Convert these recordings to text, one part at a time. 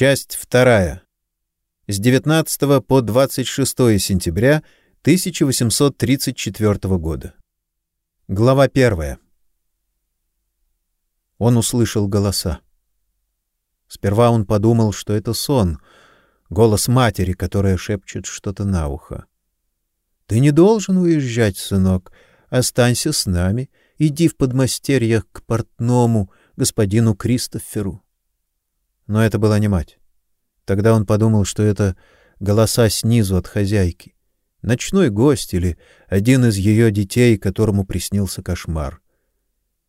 Часть вторая. С 19 по 26 сентября 1834 года. Глава первая. Он услышал голоса. Сперва он подумал, что это сон, голос матери, которая шепчет что-то на ухо. Ты не должен уезжать, сынок, останься с нами, иди в подмастерьях к портному господину Кристоферу. Но это была не мать. Тогда он подумал, что это голоса снизу от хозяйки, ночной гость или один из ее детей, которому приснился кошмар.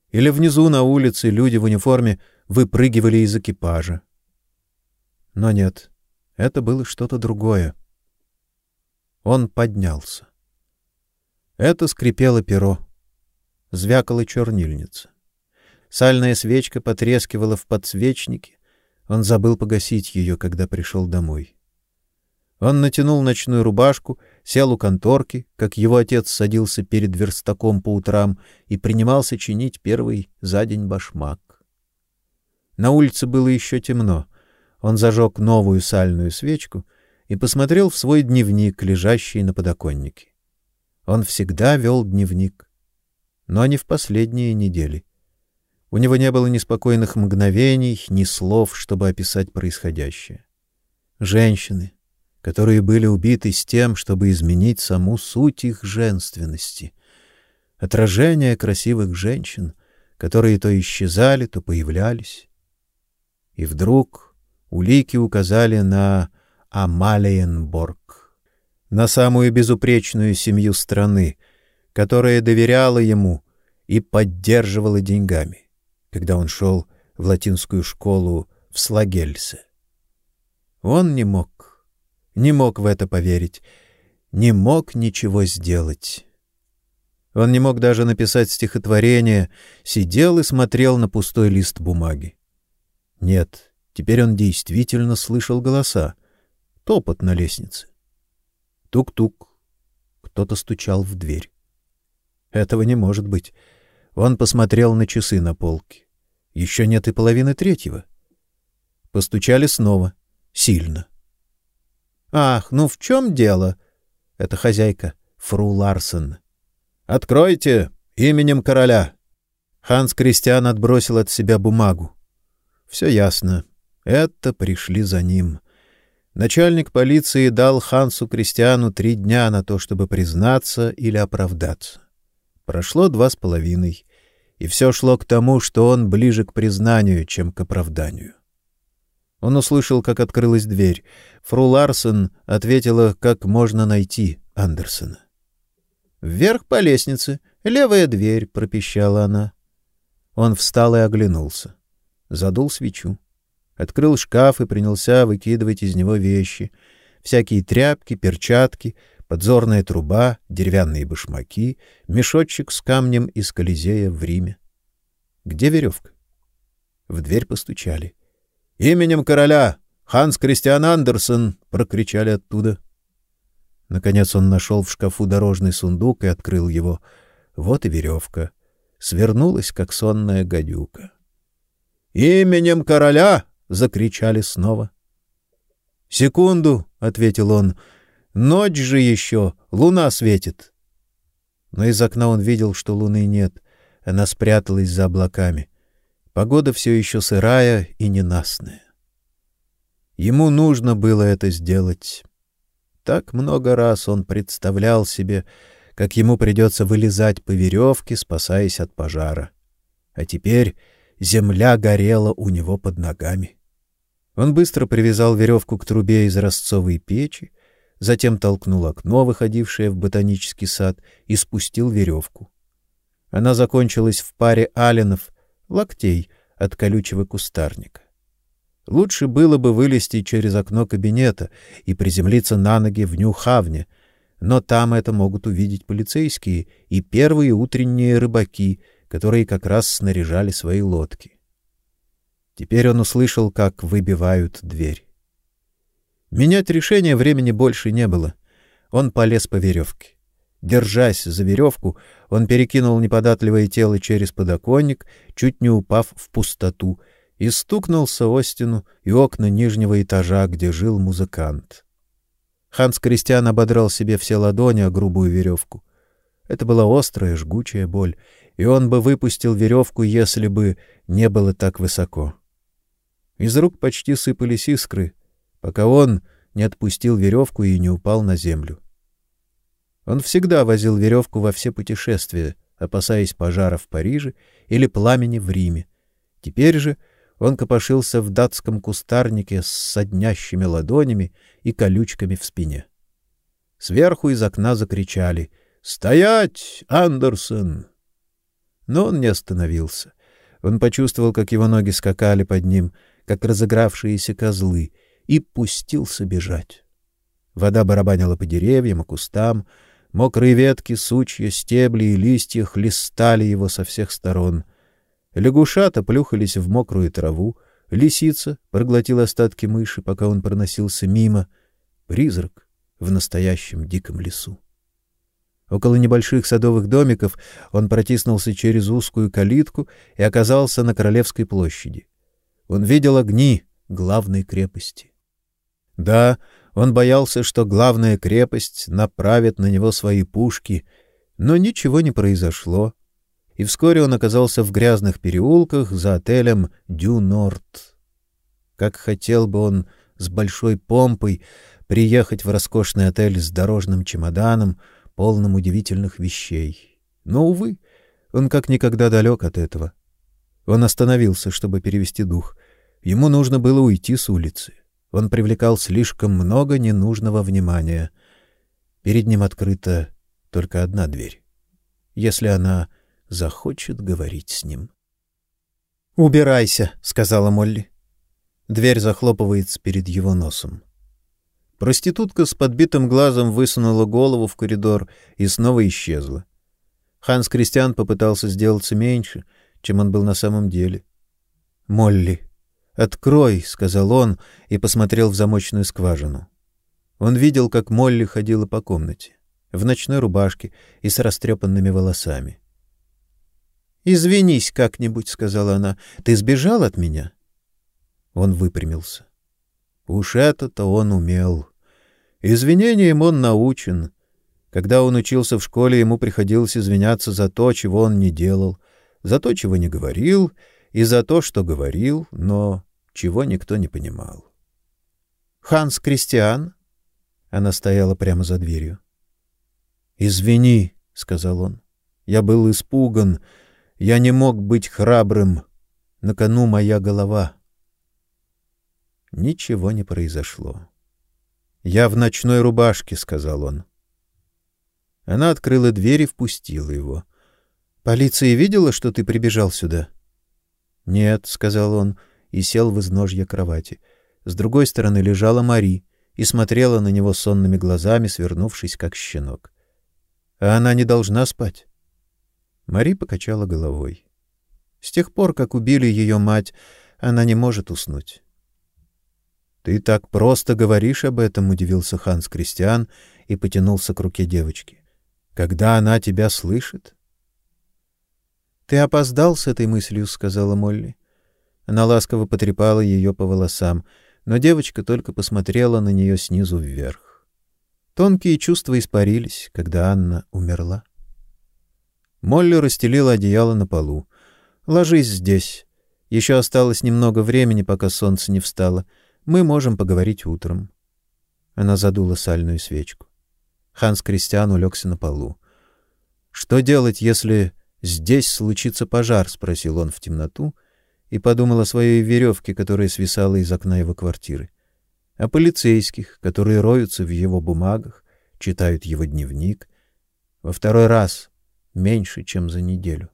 Или внизу на улице люди в униформе выпрыгивали из экипажа. Но нет, это было что-то другое. Он поднялся. Это скрипело перо, звякала чернильница. Сальная свечка потрескивала в подсвечнике. Он забыл погасить ее, когда пришел домой. Он натянул ночную рубашку, сел у конторки, как его отец садился перед верстаком по утрам и принимался чинить первый за день башмак. На улице было еще темно. Он зажег новую сальную свечку и посмотрел в свой дневник, лежащий на подоконнике. Он всегда вел дневник, но не в последние недели. У него не было ни спокойных мгновений, ни слов, чтобы описать происходящее. Женщины, которые были убиты с тем, чтобы изменить саму суть их женственности. Отражение красивых женщин, которые то исчезали, то появлялись. И вдруг улики указали на Амалиенборг, на самую безупречную семью страны, которая доверяла ему и поддерживала деньгами когда он шел в латинскую школу в Слагельсе. Он не мог, не мог в это поверить, не мог ничего сделать. Он не мог даже написать стихотворение, сидел и смотрел на пустой лист бумаги. Нет, теперь он действительно слышал голоса, топот на лестнице. Тук-тук. Кто-то стучал в дверь. Этого не может быть. Он посмотрел на часы на полке. Еще нет и половины третьего. Постучали снова, сильно. Ах, ну в чем дело? Это хозяйка, фру Ларсен. Откройте именем короля. Ханс Кристиан отбросил от себя бумагу. Все ясно. Это пришли за ним. Начальник полиции дал Хансу Кристиану три дня на то, чтобы признаться или оправдаться. Прошло два с половиной, и все шло к тому, что он ближе к признанию, чем к оправданию. Он услышал, как открылась дверь. Фру Ларсен ответила, как можно найти Андерсона. «Вверх по лестнице, левая дверь», — пропищала она. Он встал и оглянулся. Задул свечу. Открыл шкаф и принялся выкидывать из него вещи. Всякие тряпки, перчатки, подзорная труба, деревянные башмаки, мешочек с камнем из Колизея в Риме. Где веревка? В дверь постучали. Именем короля Ханс Кристиан Андерсен, прокричали оттуда. Наконец он нашел в шкафу дорожный сундук и открыл его. Вот и веревка. Свернулась, как сонная гадюка. Именем короля, закричали снова. Секунду, ответил он. Ночь же еще, луна светит. Но из окна он видел, что луны нет. Она спряталась за облаками. Погода все еще сырая и ненастная. Ему нужно было это сделать. Так много раз он представлял себе, как ему придется вылезать по веревке, спасаясь от пожара. А теперь земля горела у него под ногами. Он быстро привязал веревку к трубе из ростцовой печи, затем толкнул окно, выходившее в ботанический сад, и спустил веревку. Она закончилась в паре аленов, локтей от колючего кустарника. Лучше было бы вылезти через окно кабинета и приземлиться на ноги в Нью-Хавне, но там это могут увидеть полицейские и первые утренние рыбаки, которые как раз снаряжали свои лодки. Теперь он услышал, как выбивают дверь. Менять решение времени больше не было. Он полез по веревке. Держась за веревку, он перекинул неподатливое тело через подоконник, чуть не упав в пустоту, и стукнулся о стену и окна нижнего этажа, где жил музыкант. Ханс Кристиан ободрал себе все ладони о грубую веревку. Это была острая, жгучая боль, и он бы выпустил веревку, если бы не было так высоко. Из рук почти сыпались искры, пока он не отпустил веревку и не упал на землю. Он всегда возил веревку во все путешествия, опасаясь пожара в Париже или пламени в Риме. Теперь же он копошился в датском кустарнике с соднящими ладонями и колючками в спине. Сверху из окна закричали «Стоять, Андерсон!» Но он не остановился. Он почувствовал, как его ноги скакали под ним, как разыгравшиеся козлы, и пустился бежать. Вода барабанила по деревьям и кустам, мокрые ветки, сучья, стебли и листья хлестали его со всех сторон — Лягушата плюхались в мокрую траву, лисица проглотила остатки мыши, пока он проносился мимо. Призрак в настоящем диком лесу. Около небольших садовых домиков он протиснулся через узкую калитку и оказался на Королевской площади. Он видел огни главной крепости. Да, он боялся, что главная крепость направит на него свои пушки, но ничего не произошло и вскоре он оказался в грязных переулках за отелем Дю Норт. Как хотел бы он с большой помпой приехать в роскошный отель с дорожным чемоданом, полным удивительных вещей. Но увы, он как никогда далек от этого. Он остановился, чтобы перевести дух. Ему нужно было уйти с улицы. Он привлекал слишком много ненужного внимания. Перед ним открыта только одна дверь. Если она захочет говорить с ним. «Убирайся», — сказала Молли. Дверь захлопывается перед его носом. Проститутка с подбитым глазом высунула голову в коридор и снова исчезла. Ханс Кристиан попытался сделаться меньше, чем он был на самом деле. «Молли, открой», — сказал он и посмотрел в замочную скважину. Он видел, как Молли ходила по комнате, в ночной рубашке и с растрепанными волосами. Извинись как-нибудь, сказала она. Ты сбежал от меня? Он выпрямился. Уж это-то он умел. Извинением он научен. Когда он учился в школе, ему приходилось извиняться за то, чего он не делал, за то, чего не говорил, и за то, что говорил, но чего никто не понимал. Ханс Кристиан? Она стояла прямо за дверью. Извини, сказал он. Я был испуган. Я не мог быть храбрым. На кону моя голова. Ничего не произошло. Я в ночной рубашке, сказал он. Она открыла дверь и впустила его. Полиция видела, что ты прибежал сюда? Нет, сказал он и сел в изножье кровати. С другой стороны лежала Мари и смотрела на него сонными глазами, свернувшись как щенок. А она не должна спать. Мари покачала головой. С тех пор, как убили ее мать, она не может уснуть. Ты так просто говоришь об этом, удивился Ханс Кристиан и потянулся к руке девочки. Когда она тебя слышит? Ты опоздал с этой мыслью, сказала Молли. Она ласково потрепала ее по волосам, но девочка только посмотрела на нее снизу вверх. Тонкие чувства испарились, когда Анна умерла. Молли расстелила одеяло на полу. Ложись здесь. Еще осталось немного времени, пока солнце не встало. Мы можем поговорить утром. Она задула сальную свечку. Ханс Кристиан улегся на полу. Что делать, если здесь случится пожар, спросил он в темноту и подумал о своей веревке, которая свисала из окна его квартиры, о полицейских, которые роются в его бумагах, читают его дневник. Во второй раз меньше, чем за неделю.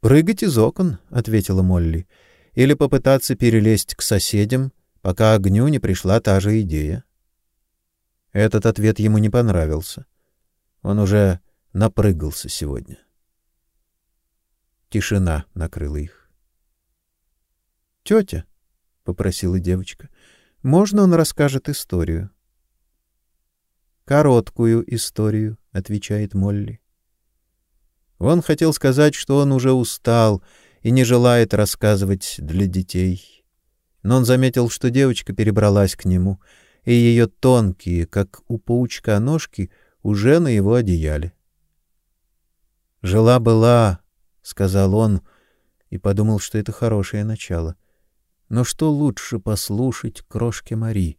Прыгать из окон, ответила Молли, или попытаться перелезть к соседям, пока огню не пришла та же идея. Этот ответ ему не понравился. Он уже напрыгался сегодня. Тишина накрыла их. «Тетя», — попросила девочка, — можно он расскажет историю? Короткую историю, отвечает Молли. Он хотел сказать, что он уже устал и не желает рассказывать для детей. Но он заметил, что девочка перебралась к нему, и ее тонкие, как у паучка, ножки уже на его одеяле. «Жила-была», — сказал он, и подумал, что это хорошее начало. Но что лучше послушать крошке Мари?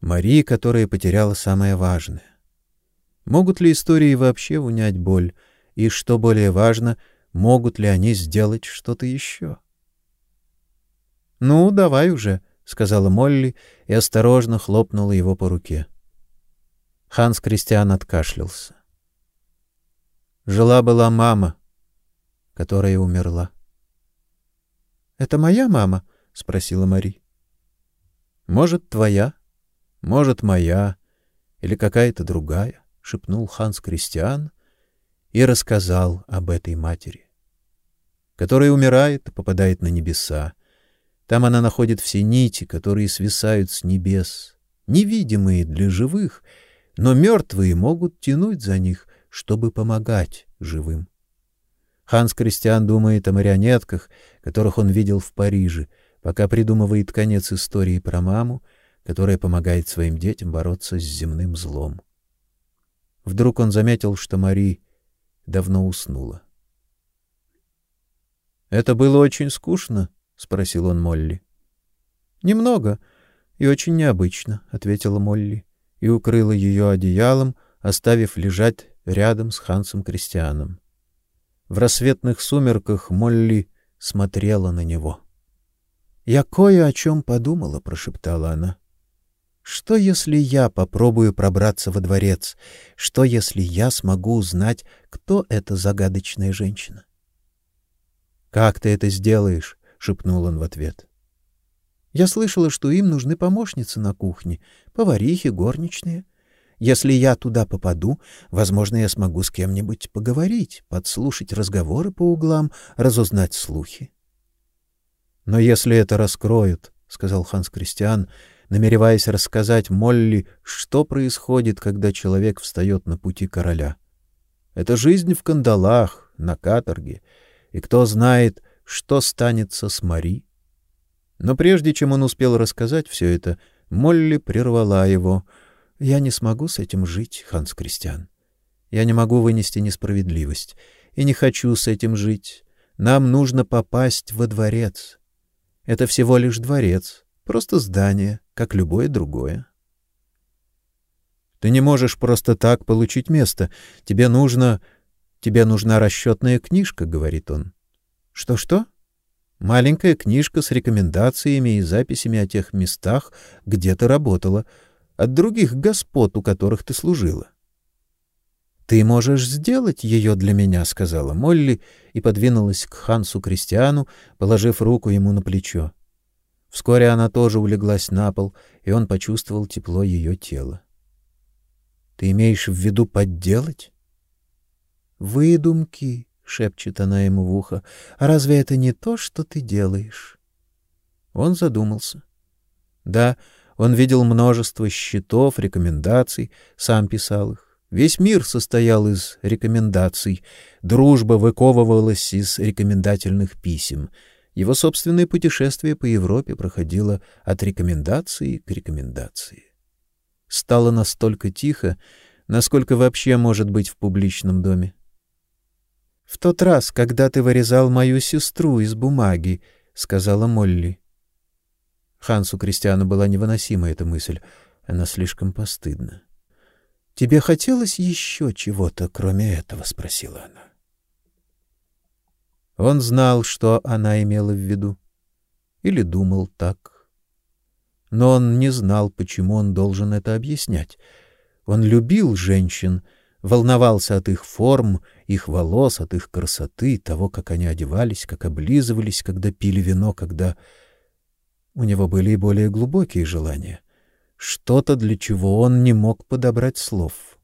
Мари, которая потеряла самое важное. Могут ли истории вообще унять боль? И, что более важно, могут ли они сделать что-то еще? — Ну, давай уже, — сказала Молли и осторожно хлопнула его по руке. Ханс Кристиан откашлялся. Жила-была мама, которая умерла. — Это моя мама? — спросила Мари. — Может, твоя, может, моя или какая-то другая, — шепнул Ханс Кристиан и рассказал об этой матери, которая умирает и попадает на небеса. Там она находит все нити, которые свисают с небес, невидимые для живых, но мертвые могут тянуть за них, чтобы помогать живым. Ханс Кристиан думает о марионетках, которых он видел в Париже, пока придумывает конец истории про маму, которая помогает своим детям бороться с земным злом. Вдруг он заметил, что Мари давно уснула. Это было очень скучно, спросил он Молли. Немного и очень необычно, ответила Молли и укрыла ее одеялом, оставив лежать рядом с Хансом Кристианом. В рассветных сумерках Молли смотрела на него. "Я кое о чем подумала", прошептала она. Что если я попробую пробраться во дворец? Что если я смогу узнать, кто эта загадочная женщина? Как ты это сделаешь? шепнул он в ответ. Я слышала, что им нужны помощницы на кухне, поварихи, горничные. Если я туда попаду, возможно, я смогу с кем-нибудь поговорить, подслушать разговоры по углам, разузнать слухи. Но если это раскроют, сказал Ханс Кристиан, намереваясь рассказать Молли, что происходит, когда человек встает на пути короля. Это жизнь в кандалах, на каторге, и кто знает, что станется с Мари. Но прежде чем он успел рассказать все это, Молли прервала его. Я не смогу с этим жить, Ханс Кристиан. Я не могу вынести несправедливость и не хочу с этим жить. Нам нужно попасть во дворец. Это всего лишь дворец, просто здание, как любое другое. Ты не можешь просто так получить место. Тебе нужно тебе нужна расчетная книжка, говорит он. Что-что? Маленькая книжка с рекомендациями и записями о тех местах, где ты работала, от других господ, у которых ты служила. Ты можешь сделать ее для меня, сказала Молли и подвинулась к Хансу Кристиану, положив руку ему на плечо. Вскоре она тоже улеглась на пол, и он почувствовал тепло ее тела. Ты имеешь в виду подделать? Выдумки, шепчет она ему в ухо. А разве это не то, что ты делаешь? Он задумался. Да, он видел множество счетов, рекомендаций, сам писал их. Весь мир состоял из рекомендаций. Дружба выковывалась из рекомендательных писем. Его собственное путешествие по Европе проходило от рекомендации к рекомендации. Стало настолько тихо, насколько вообще может быть в публичном доме. В тот раз, когда ты вырезал мою сестру из бумаги, сказала Молли. Хансу Кристиану была невыносима эта мысль, она слишком постыдна. Тебе хотелось еще чего-то, кроме этого, спросила она. Он знал, что она имела в виду, или думал так. Но он не знал, почему он должен это объяснять. Он любил женщин, волновался от их форм, их волос, от их красоты, того, как они одевались, как облизывались, когда пили вино, когда у него были и более глубокие желания, что-то, для чего он не мог подобрать слов.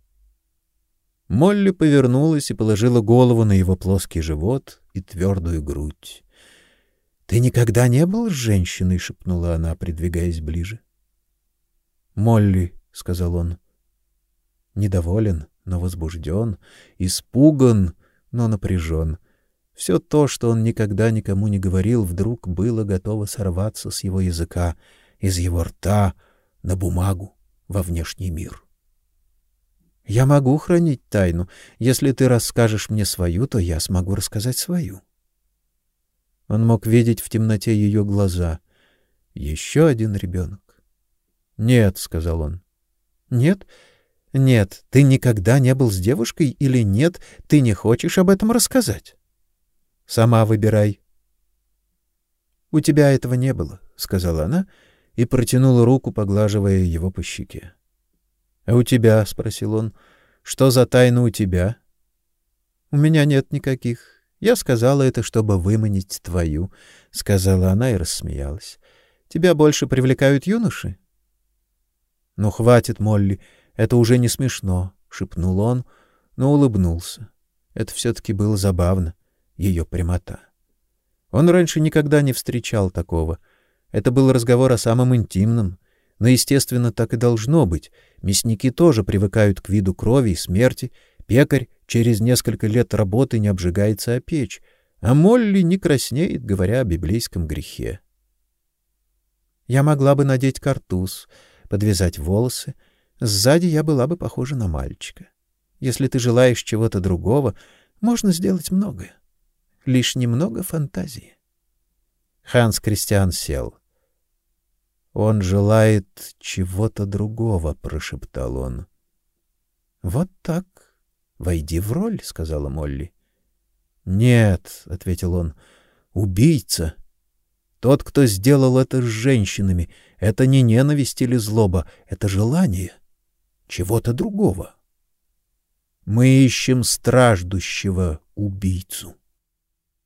Молли повернулась и положила голову на его плоский живот и твердую грудь. Ты никогда не был с женщиной, шепнула она, придвигаясь ближе. Молли, сказал он. Недоволен, но возбужден, испуган, но напряжен. Все то, что он никогда никому не говорил, вдруг было готово сорваться с его языка, из его рта на бумагу во внешний мир. Я могу хранить тайну. Если ты расскажешь мне свою, то я смогу рассказать свою. Он мог видеть в темноте ее глаза. Еще один ребенок. "Нет", сказал он. "Нет? Нет, ты никогда не был с девушкой или нет, ты не хочешь об этом рассказать?" Сама выбирай. У тебя этого не было, сказала она и протянула руку, поглаживая его по щеке. А у тебя, спросил он. Что за тайна у тебя? У меня нет никаких. Я сказала это, чтобы выманить твою, сказала она и рассмеялась. Тебя больше привлекают юноши? Ну хватит, Молли, это уже не смешно, шепнул он, но улыбнулся. Это все таки было забавно ее прямота. Он раньше никогда не встречал такого. Это был разговор о самом интимном, но, естественно, так и должно быть. Мясники тоже привыкают к виду крови и смерти, пекарь через несколько лет работы не обжигается о печь, а Молли не краснеет, говоря о библейском грехе. Я могла бы надеть картуз, подвязать волосы, сзади я была бы похожа на мальчика. Если ты желаешь чего-то другого, можно сделать многое лишь немного фантазии. Ханс Кристиан сел. Он желает чего-то другого, прошептал он. Вот так. Войди в роль, сказала Молли. Нет, ответил он. Убийца. Тот, кто сделал это с женщинами, это не ненависть или злоба, это желание чего-то другого. Мы ищем страждущего убийцу.